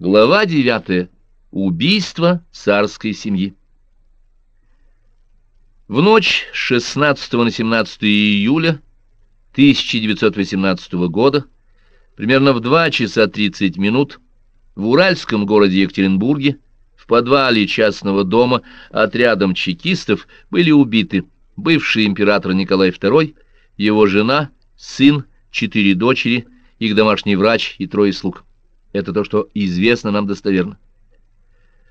Глава 9. Убийство царской семьи. В ночь с 16 на 17 июля 1918 года, примерно в 2 часа 30 минут, в уральском городе Екатеринбурге, в подвале частного дома отрядом чекистов были убиты бывший император Николай II, его жена, сын, четыре дочери, их домашний врач и трое слуг. Это то, что известно нам достоверно.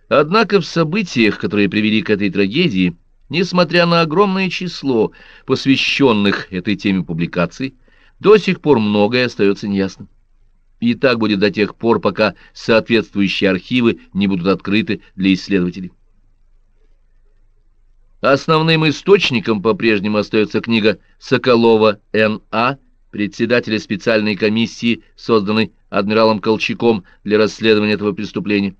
Однако в событиях, которые привели к этой трагедии, несмотря на огромное число посвященных этой теме публикаций, до сих пор многое остается неясным. И так будет до тех пор, пока соответствующие архивы не будут открыты для исследователей. Основным источником по-прежнему остается книга Соколова Н.А., председателя специальной комиссии, созданной адмиралом Колчаком для расследования этого преступления.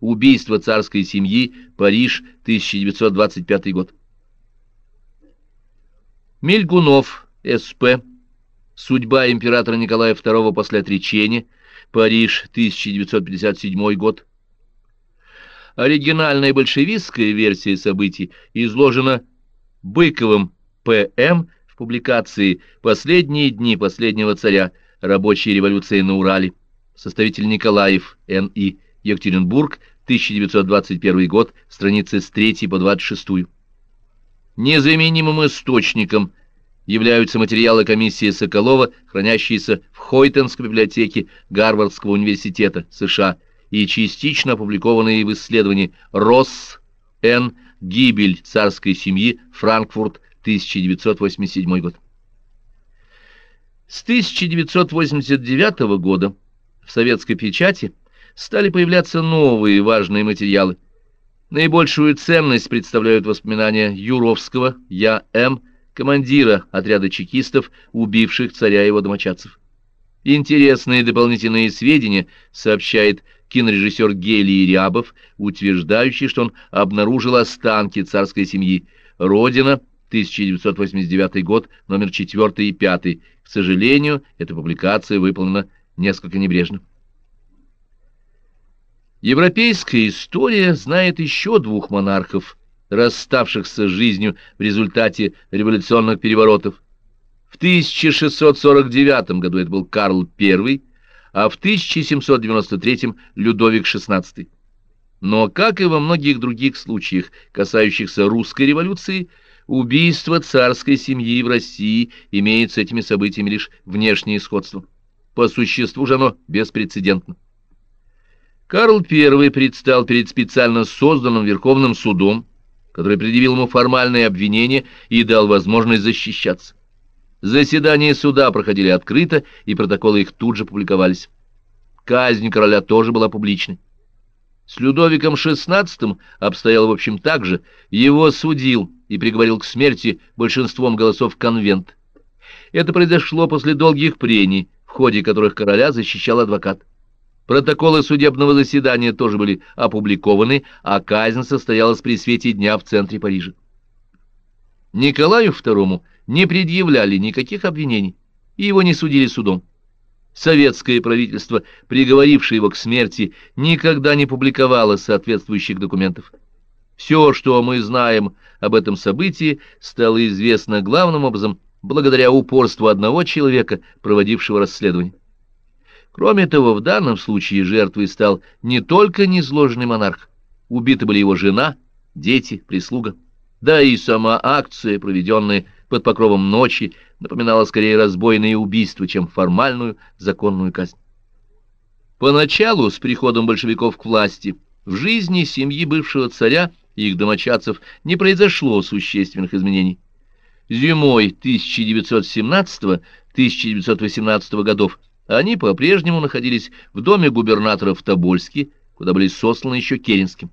Убийство царской семьи, Париж, 1925 год. Мельгунов, С.П. Судьба императора Николая II после отречения, Париж, 1957 год. Оригинальная большевистская версия событий изложена Быковым П.М. публикации «Последние дни последнего царя», рабочей революции на Урале, составитель Николаев, Н.И., Екатеринбург, 1921 год, страницы с 3 по 26. Незаменимым источником являются материалы комиссии Соколова, хранящиеся в Хоутонской библиотеке Гарвардского университета США и частично опубликованные в исследовании «Росс. Н. Гибель царской семьи. Франкфурт. 1987 год». С 1989 года в советской печати стали появляться новые важные материалы. Наибольшую ценность представляют воспоминания Юровского Я М., командира отряда чекистов, убивших царя и его домочадцев. Интересные дополнительные сведения сообщает кинорежиссер Гелий Рябов, утверждающий, что он обнаружил останки царской семьи. Родина, 1989 год, номер 4 и 5. К сожалению, эта публикация выполнена несколько небрежно. Европейская история знает еще двух монархов, расставшихся с жизнью в результате революционных переворотов. В 1649 году это был Карл I, а в 1793 Людовик XVI. Но, как и во многих других случаях, касающихся русской революции, Убийство царской семьи в России имеет с этими событиями лишь внешнее сходство. По существу же оно беспрецедентно. Карл I предстал перед специально созданным Верховным судом, который предъявил ему формальные обвинения и дал возможность защищаться. Заседания суда проходили открыто, и протоколы их тут же публиковались. Казнь короля тоже была публичной. С Людовиком XVI обстояло, в общем, так же. Его судил и приговорил к смерти большинством голосов конвент. Это произошло после долгих прений, в ходе которых короля защищал адвокат. Протоколы судебного заседания тоже были опубликованы, а казнь состоялась при свете дня в центре Парижа. Николаю II не предъявляли никаких обвинений, и его не судили судом. Советское правительство, приговорившее его к смерти, никогда не публиковало соответствующих документов. Все, что мы знаем об этом событии, стало известно главным образом благодаря упорству одного человека, проводившего расследование. Кроме того, в данном случае жертвой стал не только незложенный монарх. Убиты были его жена, дети, прислуга. Да и сама акция, проведенная под покровом ночи, напоминала скорее разбойное убийство, чем формальную законную казнь. Поначалу, с приходом большевиков к власти, в жизни семьи бывшего царя их домочадцев не произошло существенных изменений. Зимой 1917-1918 годов они по-прежнему находились в доме губернатора в Тобольске, куда были сосланы еще Керенским.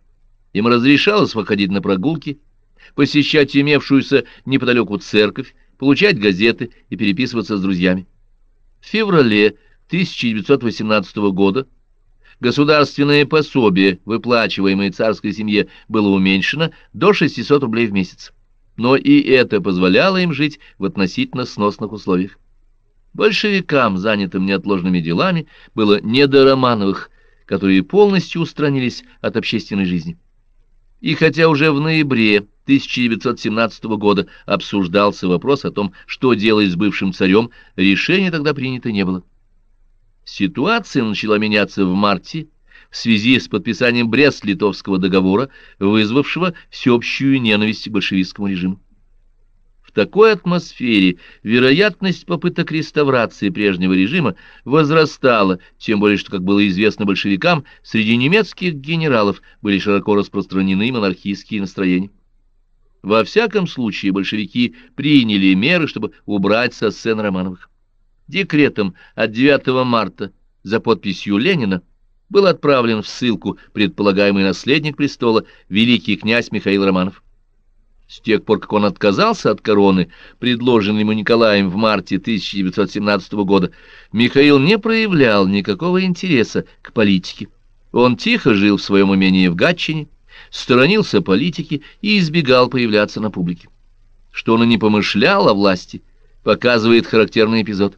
Им разрешалось выходить на прогулки, посещать имевшуюся неподалеку церковь, получать газеты и переписываться с друзьями. В феврале 1918 года государственное пособие, выплачиваемое царской семье, было уменьшено до 600 рублей в месяц. Но и это позволяло им жить в относительно сносных условиях. Большевикам, занятым неотложными делами, было не до Романовых, которые полностью устранились от общественной жизни. И хотя уже в ноябре 1917 года обсуждался вопрос о том, что делать с бывшим царем, решения тогда принято не было. Ситуация начала меняться в марте в связи с подписанием Брест-Литовского договора, вызвавшего всеобщую ненависть к большевистскому режиму. В такой атмосфере вероятность попыток реставрации прежнего режима возрастала, тем более что, как было известно большевикам, среди немецких генералов были широко распространены монархистские настроения. Во всяком случае, большевики приняли меры, чтобы убрать со сцены Романовых. Декретом от 9 марта за подписью Ленина был отправлен в ссылку предполагаемый наследник престола великий князь Михаил Романов. С тех пор, как он отказался от короны, предложенной ему Николаем в марте 1917 года, Михаил не проявлял никакого интереса к политике. Он тихо жил в своем умении в Гатчине, сторонился политики и избегал появляться на публике. Что он и не помышлял о власти, показывает характерный эпизод.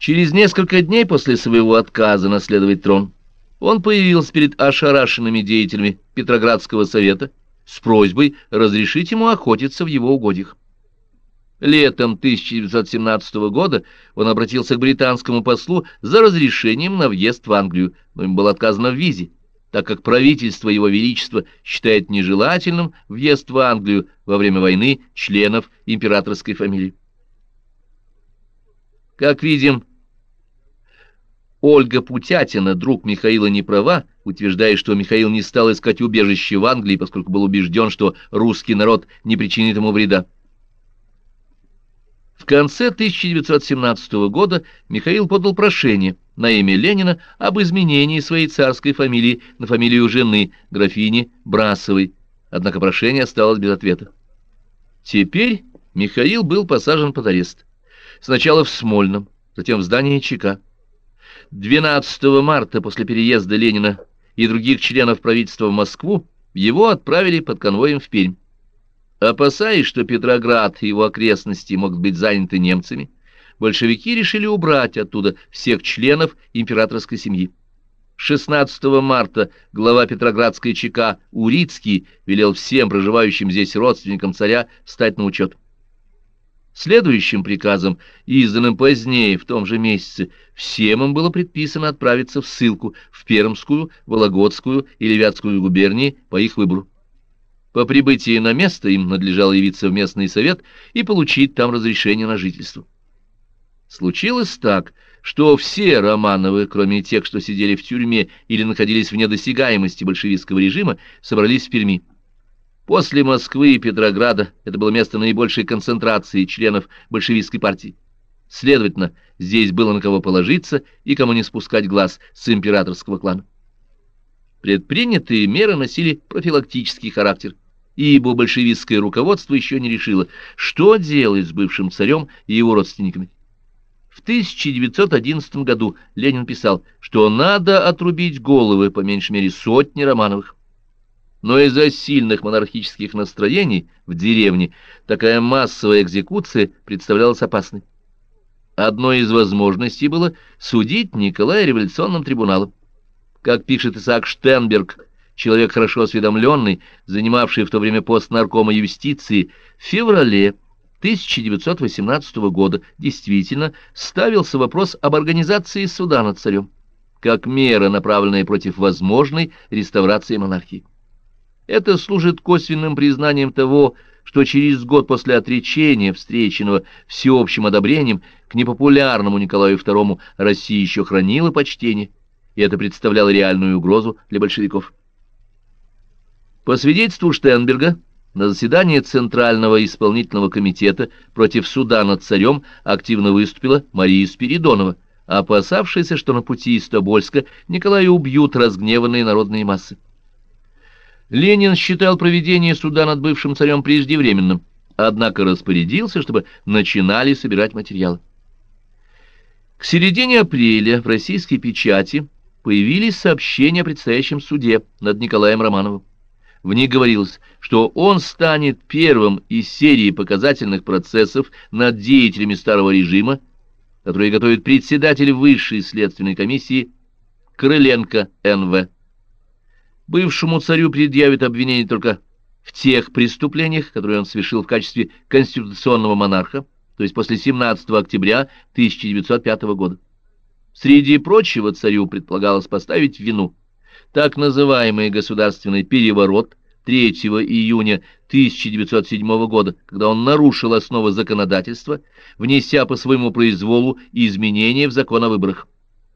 Через несколько дней после своего отказа наследовать трон он появился перед ошарашенными деятелями Петроградского совета с просьбой разрешить ему охотиться в его угодьях. Летом 1917 года он обратился к британскому послу за разрешением на въезд в Англию, но им было отказано в визе, так как правительство Его Величества считает нежелательным въезд в Англию во время войны членов императорской фамилии. Как видим, Ольга Путятина, друг Михаила, не права, утверждая, что Михаил не стал искать убежище в Англии, поскольку был убежден, что русский народ не причинит ему вреда. В конце 1917 года Михаил подал прошение на имя Ленина об изменении своей царской фамилии на фамилию жены, графини Брасовой, однако прошение осталось без ответа. Теперь Михаил был посажен под арест. Сначала в Смольном, затем в здании ЧК. 12 марта после переезда Ленина и других членов правительства в Москву его отправили под конвоем в Пермь. Опасаясь, что Петроград и его окрестности могут быть заняты немцами, большевики решили убрать оттуда всех членов императорской семьи. 16 марта глава Петроградской ЧК Урицкий велел всем проживающим здесь родственникам царя встать на учет. Следующим приказом, изданным позднее, в том же месяце, всем им было предписано отправиться в ссылку в Пермскую, Вологодскую или Вятскую губернии по их выбору. По прибытии на место им надлежало явиться в местный совет и получить там разрешение на жительство. Случилось так, что все Романовы, кроме тех, что сидели в тюрьме или находились вне досягаемости большевистского режима, собрались в Перми. После Москвы и Петрограда это было место наибольшей концентрации членов большевистской партии. Следовательно, здесь было на кого положиться и кому не спускать глаз с императорского клана. Предпринятые меры носили профилактический характер, ибо большевистское руководство еще не решило, что делать с бывшим царем и его родственниками. В 1911 году Ленин писал, что надо отрубить головы по меньшей мере сотни Романовых но из-за сильных монархических настроений в деревне такая массовая экзекуция представлялась опасной. Одной из возможностей было судить Николая революционным трибуналом. Как пишет Исаак Штенберг, человек хорошо осведомленный, занимавший в то время пост наркома юстиции, в феврале 1918 года действительно ставился вопрос об организации суда над царем, как мера, направленная против возможной реставрации монархии. Это служит косвенным признанием того, что через год после отречения, встреченного всеобщим одобрением, к непопулярному Николаю II Россия еще хранила почтение, и это представляло реальную угрозу для большевиков. По свидетельству Штенберга, на заседании Центрального исполнительного комитета против суда над царем активно выступила Мария Спиридонова, опасавшаяся, что на пути из Тобольска Николая убьют разгневанные народные массы. Ленин считал проведение суда над бывшим царем преждевременным, однако распорядился, чтобы начинали собирать материалы. К середине апреля в российской печати появились сообщения о предстоящем суде над Николаем Романовым. В них говорилось, что он станет первым из серии показательных процессов над деятелями старого режима, которые готовит председатель высшей следственной комиссии Крыленко Н.В. Бывшему царю предъявят обвинение только в тех преступлениях, которые он совершил в качестве конституционного монарха, то есть после 17 октября 1905 года. Среди прочего царю предполагалось поставить вину так называемый государственный переворот 3 июня 1907 года, когда он нарушил основы законодательства, внеся по своему произволу изменения в закон о выборах.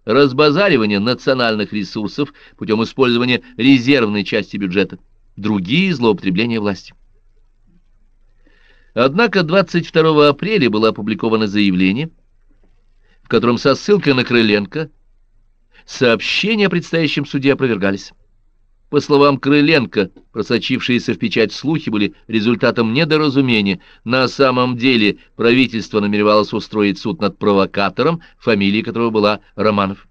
Разбазаривание национальных ресурсов путем использования резервной части бюджета. Другие злоупотребления власти. Однако 22 апреля было опубликовано заявление, в котором со ссылкой на Крыленко сообщения о предстоящем суде опровергались. По словам Крыленко, просочившиеся в печать слухи были результатом недоразумения. На самом деле правительство намеревалось устроить суд над провокатором, фамилия которого была Романов.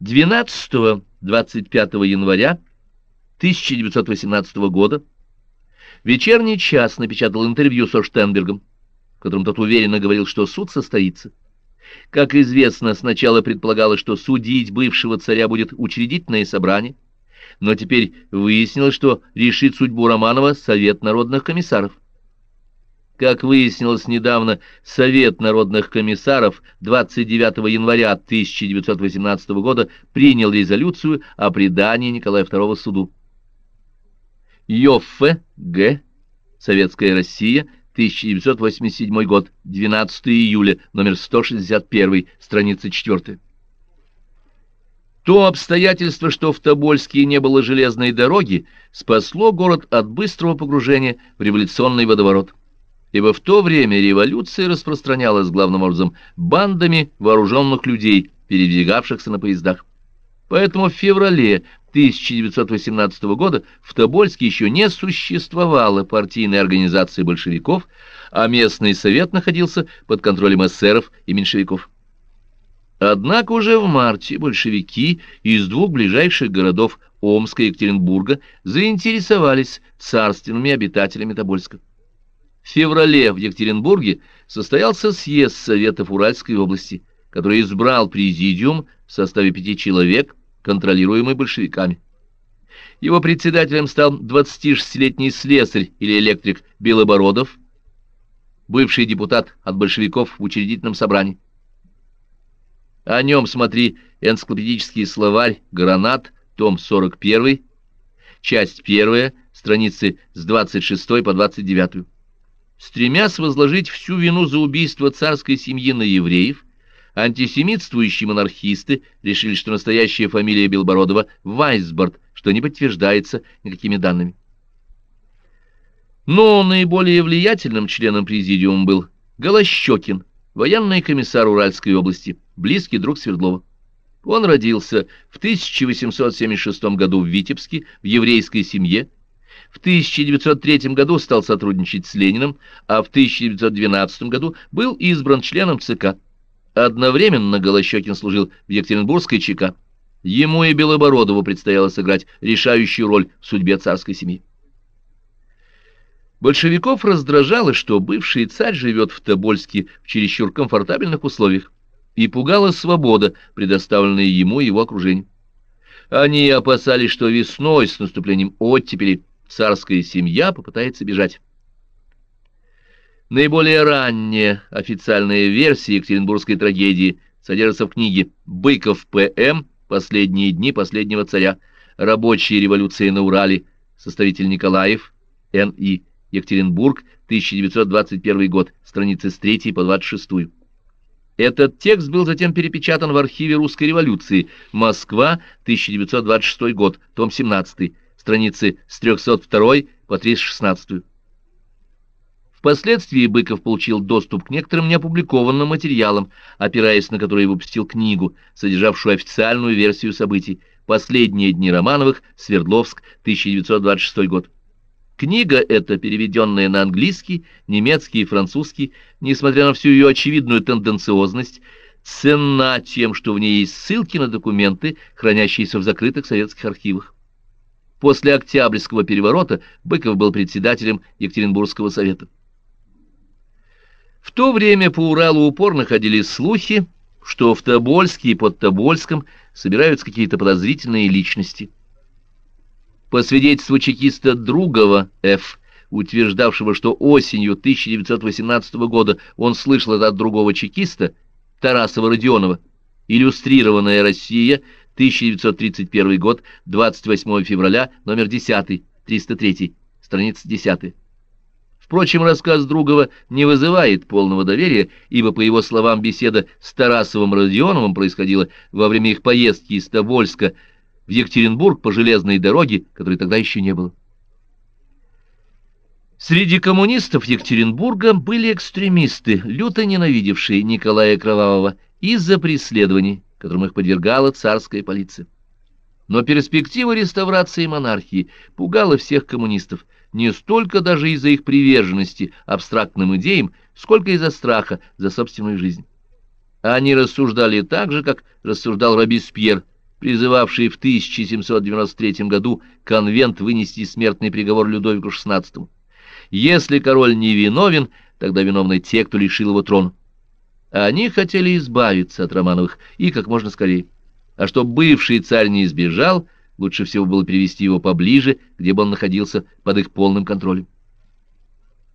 12-25 января 1918 года «Вечерний час» напечатал интервью со Штенбергом, в котором тот уверенно говорил, что суд состоится. Как известно, сначала предполагалось, что судить бывшего царя будет учредительное собрание, но теперь выяснилось, что решит судьбу Романова Совет народных комиссаров. Как выяснилось недавно, Совет народных комиссаров 29 января 1918 года принял резолюцию о предании Николая II суду. Йоффе, Г. Советская Россия, 1987 год, 12 июля, номер 161, страница 4. То обстоятельство, что в Тобольске не было железной дороги, спасло город от быстрого погружения в революционный водоворот. Ибо в то время революция распространялась главным образом бандами вооруженных людей, передвигавшихся на поездах. Поэтому в феврале 1918 года в Тобольске еще не существовало партийной организации большевиков, а местный совет находился под контролем эсеров и меньшевиков. Однако уже в марте большевики из двух ближайших городов Омска и Екатеринбурга заинтересовались царственными обитателями Тобольска. В феврале в Екатеринбурге состоялся съезд Советов Уральской области, который избрал президиум в составе пяти человек – контролируемый большевиками. Его председателем стал 26-летний слесарь или электрик Белобородов, бывший депутат от большевиков в учредительном собрании. О нем смотри энциклопедический словарь «Гранат», том 41, часть 1, страницы с 26 по 29. Стремясь возложить всю вину за убийство царской семьи на евреев, Антисемитствующие монархисты решили, что настоящая фамилия Белбородова – Вайсборд, что не подтверждается никакими данными. Но наиболее влиятельным членом президиума был Голощекин, военный комиссар Уральской области, близкий друг Свердлова. Он родился в 1876 году в Витебске, в еврейской семье, в 1903 году стал сотрудничать с Лениным, а в 1912 году был избран членом ЦК. Одновременно Голощекин служил в Екатеринбургской ЧК. Ему и Белобородову предстояло сыграть решающую роль в судьбе царской семьи. Большевиков раздражало, что бывший царь живет в Тобольске в чересчур комфортабельных условиях, и пугала свобода, предоставленная ему и его окружению. Они опасались, что весной с наступлением оттепели царская семья попытается бежать. Наиболее ранняя официальная версия Екатеринбургской трагедии содержится в книге «Быков П.М. Последние дни последнего царя. Рабочие революции на Урале. Составитель Николаев. Н.И. Екатеринбург. 1921 год. Страницы с 3 по 26. Этот текст был затем перепечатан в архиве русской революции. Москва. 1926 год. Том 17. Страницы с 302 по 316. Впоследствии Быков получил доступ к некоторым неопубликованным материалам, опираясь на которые выпустил книгу, содержавшую официальную версию событий «Последние дни Романовых. Свердловск. 1926 год». Книга эта, переведенная на английский, немецкий и французский, несмотря на всю ее очевидную тенденциозность, ценна тем, что в ней есть ссылки на документы, хранящиеся в закрытых советских архивах. После Октябрьского переворота Быков был председателем Екатеринбургского совета. В то время по Уралу упорно ходили слухи, что в Тобольске и под Тобольском собираются какие-то подозрительные личности. По свидетельству чекиста Другова Ф., утверждавшего, что осенью 1918 года он слышал от другого чекиста, Тарасова Родионова, «Иллюстрированная Россия», 1931 год, 28 февраля, номер 10, 303, страница 10. Впрочем, рассказ Другова не вызывает полного доверия, ибо, по его словам, беседа с Тарасовым Родионовым происходила во время их поездки из Тобольска в Екатеринбург по железной дороге, которой тогда еще не было. Среди коммунистов Екатеринбурга были экстремисты, люто ненавидевшие Николая Кровавого из-за преследований, которым их подвергала царская полиция. Но перспектива реставрации монархии пугала всех коммунистов, не столько даже из-за их приверженности абстрактным идеям, сколько из-за страха за собственную жизнь. Они рассуждали так же, как рассуждал Робеспьер, призывавший в 1793 году конвент вынести смертный приговор Людовику XVI. Если король не виновен, тогда виновны те, кто лишил его трона. Они хотели избавиться от Романовых и как можно скорее. А чтобы бывший царь не избежал, Лучше всего было перевести его поближе, где бы он находился под их полным контролем.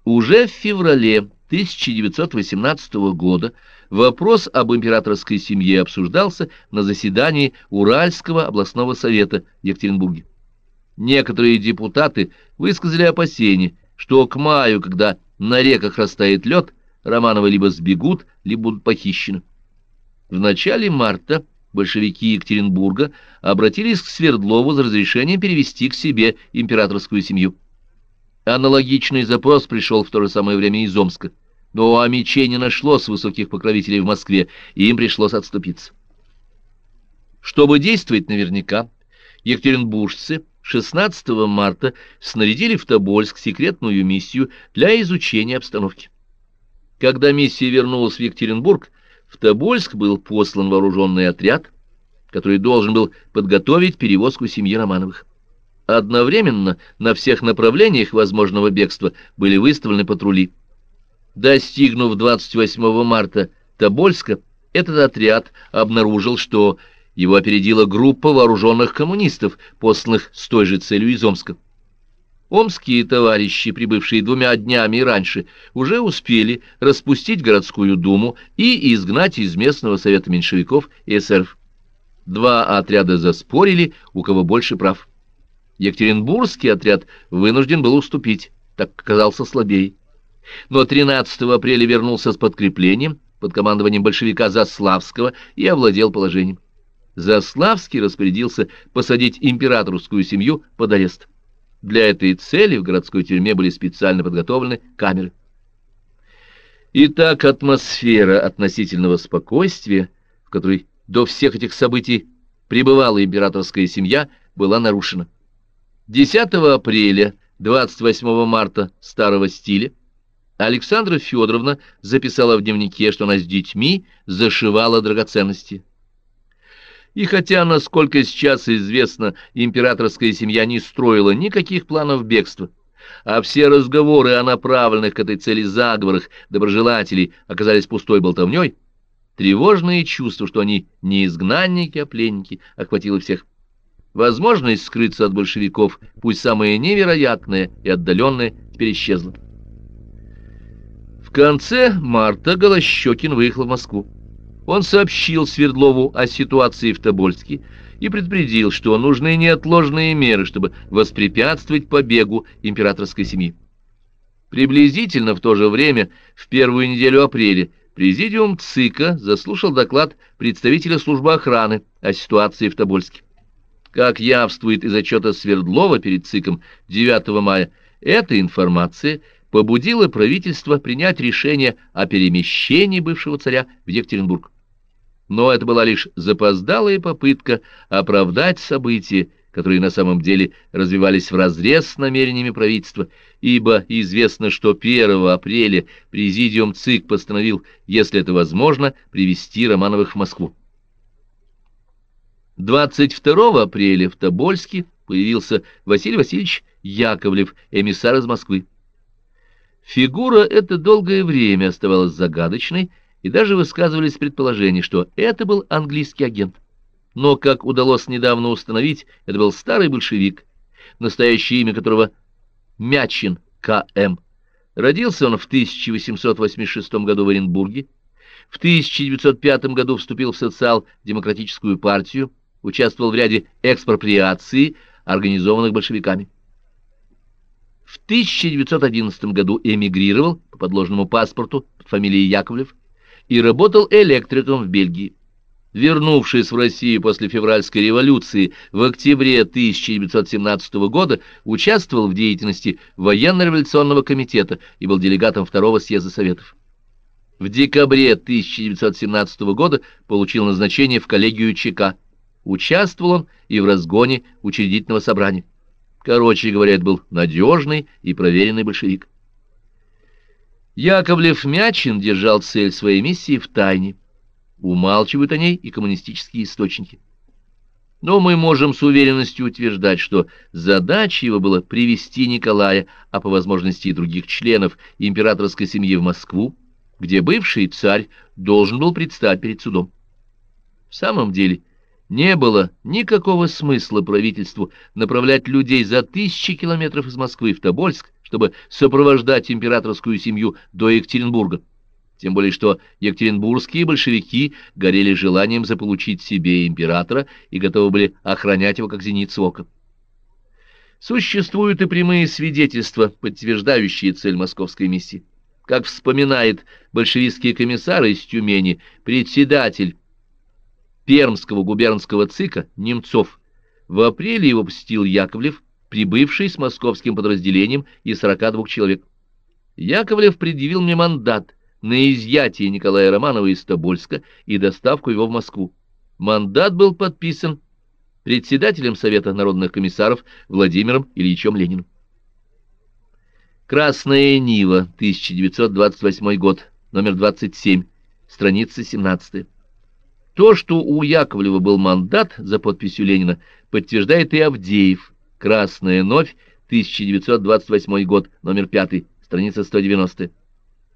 Уже в феврале 1918 года вопрос об императорской семье обсуждался на заседании Уральского областного совета в Екатеринбурге. Некоторые депутаты высказали опасения, что к маю, когда на реках растает лед, Романовы либо сбегут, либо будут похищены. В начале марта большевики Екатеринбурга обратились к Свердлову за разрешением перевести к себе императорскую семью. Аналогичный запрос пришел в то же самое время из Омска, но у Амичей не нашлось высоких покровителей в Москве, и им пришлось отступиться. Чтобы действовать наверняка, екатеринбуржцы 16 марта снарядили в Тобольск секретную миссию для изучения обстановки. Когда миссия вернулась в Екатеринбург, в Тобольск был послан вооруженный отряд, который должен был подготовить перевозку семьи Романовых. Одновременно на всех направлениях возможного бегства были выставлены патрули. Достигнув 28 марта Тобольска, этот отряд обнаружил, что его опередила группа вооруженных коммунистов, посланных с той же целью из Омска. Омские товарищи, прибывшие двумя днями раньше, уже успели распустить городскую думу и изгнать из местного совета меньшевиков эсеров. Два отряда заспорили, у кого больше прав. Екатеринбургский отряд вынужден был уступить, так оказался слабее. Но 13 апреля вернулся с подкреплением под командованием большевика Заславского и овладел положением. Заславский распорядился посадить императорскую семью под арест. Для этой цели в городской тюрьме были специально подготовлены камеры. Итак, атмосфера относительного спокойствия, в которой до всех этих событий пребывала императорская семья, была нарушена. 10 апреля, 28 марта старого стиля, Александра Федоровна записала в дневнике, что она с детьми зашивала драгоценности. И хотя, насколько сейчас известно, императорская семья не строила никаких планов бегства, а все разговоры о направленных к этой цели заговорах доброжелателей оказались пустой болтовней, тревожное чувство, что они не изгнанники, а пленники, охватило всех. Возможность скрыться от большевиков, пусть самая невероятная и отдаленная, теперь исчезла. В конце марта Голощекин выехал в Москву. Он сообщил Свердлову о ситуации в Тобольске и предупредил, что нужны неотложные меры, чтобы воспрепятствовать побегу императорской семьи. Приблизительно в то же время, в первую неделю апреля, Президиум ЦИКа заслушал доклад представителя службы охраны о ситуации в Тобольске. Как явствует из отчета Свердлова перед ЦИКом 9 мая, эта информация побудила правительство принять решение о перемещении бывшего царя в Екатеринбург но это была лишь запоздалая попытка оправдать события, которые на самом деле развивались вразрез с намерениями правительства, ибо известно, что 1 апреля президиум ЦИК постановил, если это возможно, привести Романовых в Москву. 22 апреля в Тобольске появился Василий Васильевич Яковлев, эмиссар из Москвы. Фигура эта долгое время оставалась загадочной, и даже высказывались предположения, что это был английский агент. Но, как удалось недавно установить, это был старый большевик, настоящее имя которого Мячин К.М. Родился он в 1886 году в Оренбурге, в 1905 году вступил в социал-демократическую партию, участвовал в ряде экспроприаций, организованных большевиками. В 1911 году эмигрировал по подложному паспорту под фамилией Яковлев и работал электриком в Бельгии. Вернувшись в Россию после февральской революции в октябре 1917 года, участвовал в деятельности военно-революционного комитета и был делегатом второго съезда Советов. В декабре 1917 года получил назначение в коллегию ЧК. Участвовал он и в разгоне учредительного собрания. Короче говоря, был надежный и проверенный большевик. Яковлев-Мячин держал цель своей миссии в тайне. Умалчивают о ней и коммунистические источники. Но мы можем с уверенностью утверждать, что задача его была привести Николая, а по возможности и других членов императорской семьи в Москву, где бывший царь должен был предстать перед судом. В самом деле, не было никакого смысла правительству направлять людей за тысячи километров из Москвы в Тобольск, чтобы сопровождать императорскую семью до Екатеринбурга. Тем более, что екатеринбургские большевики горели желанием заполучить себе императора и готовы были охранять его как зеницу ока. Существуют и прямые свидетельства, подтверждающие цель московской миссии. Как вспоминает большевистский комиссар из Тюмени, председатель Пермского губернского ЦИКа Немцов, в апреле его посетил Яковлев, прибывший с московским подразделением из 42 человек. Яковлев предъявил мне мандат на изъятие Николая Романова из Тобольска и доставку его в Москву. Мандат был подписан председателем Совета народных комиссаров Владимиром Ильичем Лениным. Красная Нива, 1928 год, номер 27, страница 17. То, что у Яковлева был мандат за подписью Ленина, подтверждает и Авдеев. Красная Новь, 1928 год, номер 5, страница 190.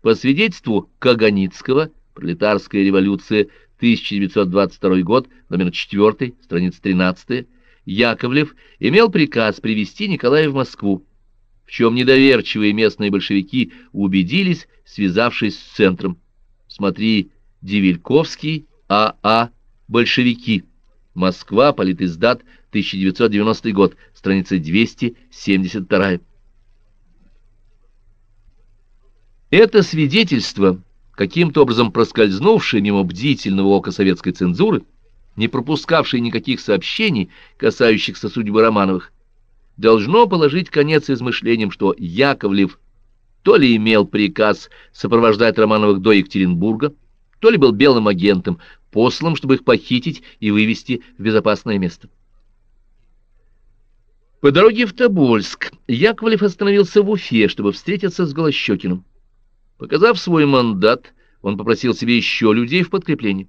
По свидетельству Каганицкого, Пролетарская революция, 1922 год, номер 4, страница 13, Яковлев имел приказ привести Николая в Москву в чем недоверчивые местные большевики убедились, связавшись с центром. Смотри, Девельковский, А.А. Большевики. Москва, политиздат, 1990 год, страница 272. Это свидетельство, каким-то образом проскользнувшее мимо бдительного ока советской цензуры, не пропускавшее никаких сообщений, касающихся судьбы Романовых, должно положить конец измышлениям, что Яковлев то ли имел приказ сопровождать Романовых до Екатеринбурга, то ли был белым агентом, послом, чтобы их похитить и вывести в безопасное место. По дороге в Тобольск Яковлев остановился в Уфе, чтобы встретиться с Голощекиным. Показав свой мандат, он попросил себе еще людей в подкреплении.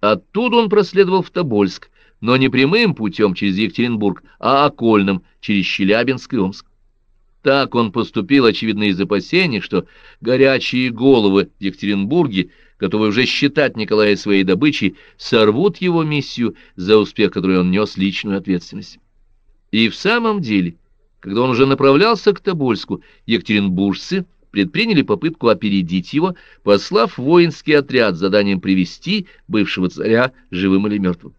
Оттуда он проследовал в Тобольск, но не прямым путем через Екатеринбург, а окольным, через Челябинск и Омск. Так он поступил, очевидно, из опасений, что горячие головы в Екатеринбурге, готовые уже считать Николая своей добычей, сорвут его миссию за успех, который он нес личную ответственность. И в самом деле, когда он уже направлялся к Тобольску, екатеринбуржцы предприняли попытку опередить его, послав воинский отряд с заданием привести бывшего царя живым или мертвым.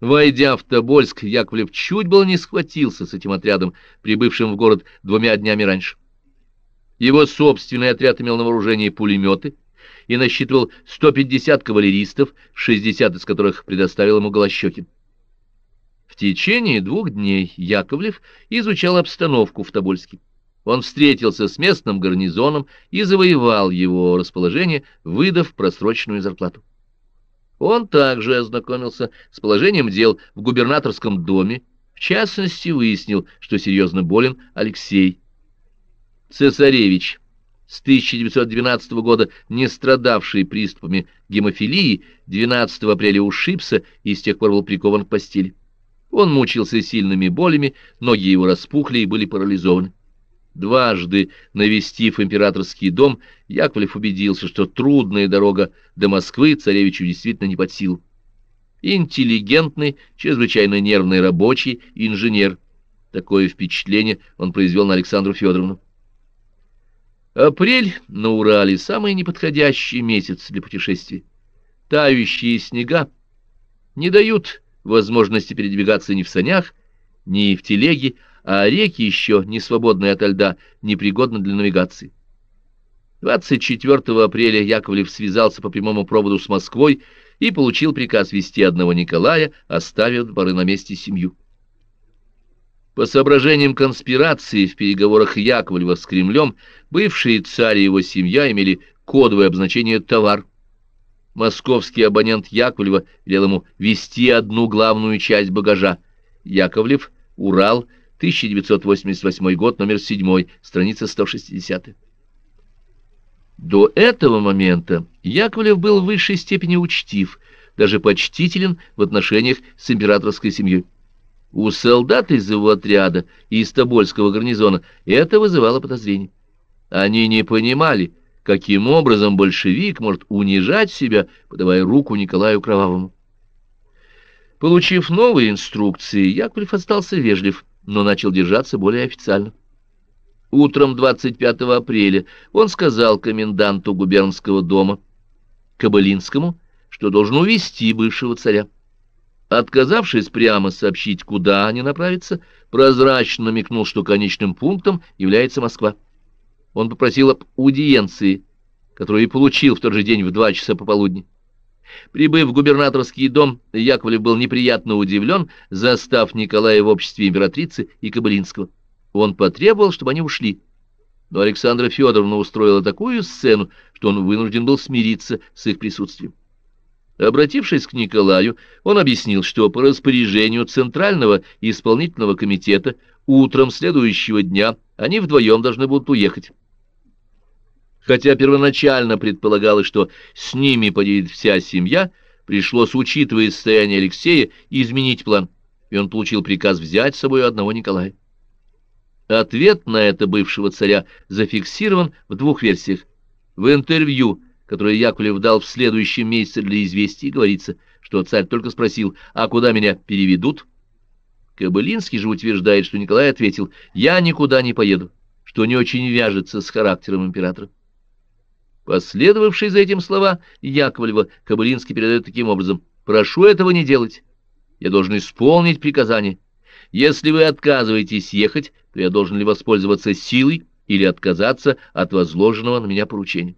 Войдя в Тобольск, Яковлев чуть было не схватился с этим отрядом, прибывшим в город двумя днями раньше. Его собственный отряд имел на вооружении пулеметы и насчитывал 150 кавалеристов, 60 из которых предоставил ему Голощекин. Течение двух дней Яковлев изучал обстановку в Тобольске. Он встретился с местным гарнизоном и завоевал его расположение, выдав просроченную зарплату. Он также ознакомился с положением дел в губернаторском доме, в частности выяснил, что серьезно болен Алексей. Цесаревич, с 1912 года не страдавший приступами гемофилии, 12 апреля ушибся и с тех пор был прикован к постели. Он мучился сильными болями, ноги его распухли и были парализованы. Дважды навестив императорский дом, Яковлев убедился, что трудная дорога до Москвы царевичу действительно не под силу. Интеллигентный, чрезвычайно нервный рабочий, инженер. Такое впечатление он произвел на Александру Федоровну. Апрель на Урале — самый неподходящий месяц для путешествий. Тающие снега не дают возможности передвигаться ни в санях, ни в телеге, а реки еще, не свободные ото льда, непригодны для навигации. 24 апреля Яковлев связался по прямому проводу с Москвой и получил приказ вести одного Николая, оставив до поры на месте семью. По соображениям конспирации в переговорах Яковлева с Кремлем бывшие царь и его семья имели кодовое обозначение «товар». Московский абонент Яковлева велел ему вести одну главную часть багажа. Яковлев, Урал, 1988 год, номер 7, страница 160. До этого момента Яковлев был в высшей степени учтив, даже почтителен в отношениях с императорской семьей. У солдат из его отряда и из Тобольского гарнизона это вызывало подозрение. Они не понимали, каким образом большевик может унижать себя, подавая руку Николаю Кровавому. Получив новые инструкции, Яковлев остался вежлив, но начал держаться более официально. Утром 25 апреля он сказал коменданту губернского дома Кабылинскому, что должен увести бывшего царя. Отказавшись прямо сообщить, куда они направятся, прозрачно намекнул, что конечным пунктом является Москва. Он попросил об аудиенции, которую и получил в тот же день в два часа пополудни. Прибыв в губернаторский дом, Яковлев был неприятно удивлен, застав Николая в обществе императрицы и Кабылинского. Он потребовал, чтобы они ушли. Но Александра Федоровна устроила такую сцену, что он вынужден был смириться с их присутствием. Обратившись к Николаю, он объяснил, что по распоряжению Центрального исполнительного комитета утром следующего дня они вдвоем должны будут уехать. Хотя первоначально предполагалось, что с ними поедет вся семья, пришлось, учитывая состояние Алексея, изменить план, и он получил приказ взять с собой одного Николая. Ответ на это бывшего царя зафиксирован в двух версиях. В интервью – которое Яковлев дал в следующем месяце для известий, говорится, что царь только спросил, а куда меня переведут? Кобылинский же утверждает, что Николай ответил, я никуда не поеду, что не очень вяжется с характером императора. Последовавшие за этим слова Яковлева Кобылинский передает таким образом, прошу этого не делать, я должен исполнить приказание. Если вы отказываетесь ехать, то я должен ли воспользоваться силой или отказаться от возложенного на меня поручения.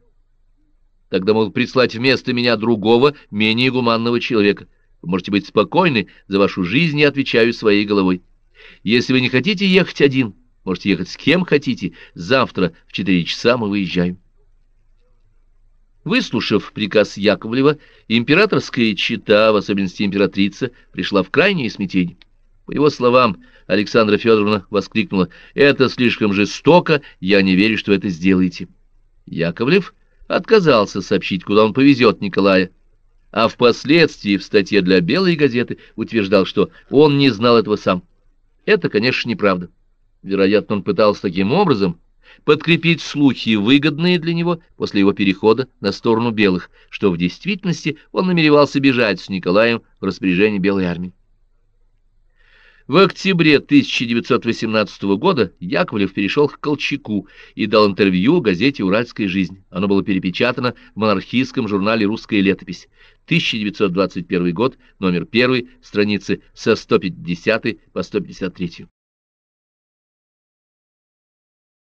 Тогда могут прислать вместо меня другого, менее гуманного человека. Вы можете быть спокойны, за вашу жизнь я отвечаю своей головой. Если вы не хотите ехать один, можете ехать с кем хотите. Завтра в четыре часа мы выезжаем. Выслушав приказ Яковлева, императорская чита, в особенности императрица, пришла в крайнее смятение. По его словам, Александра Федоровна воскликнула, «Это слишком жестоко, я не верю, что это сделаете». Яковлев отказался сообщить, куда он повезет Николая, а впоследствии в статье для «Белой газеты» утверждал, что он не знал этого сам. Это, конечно, неправда. Вероятно, он пытался таким образом подкрепить слухи, выгодные для него после его перехода на сторону белых, что в действительности он намеревался бежать с Николаем в распоряжение Белой армии. В октябре 1918 года Яковлев перешел к Колчаку и дал интервью газете «Уральская жизнь». Оно было перепечатано в монархистском журнале «Русская летопись». 1921 год, номер 1, страницы со 150 по 153.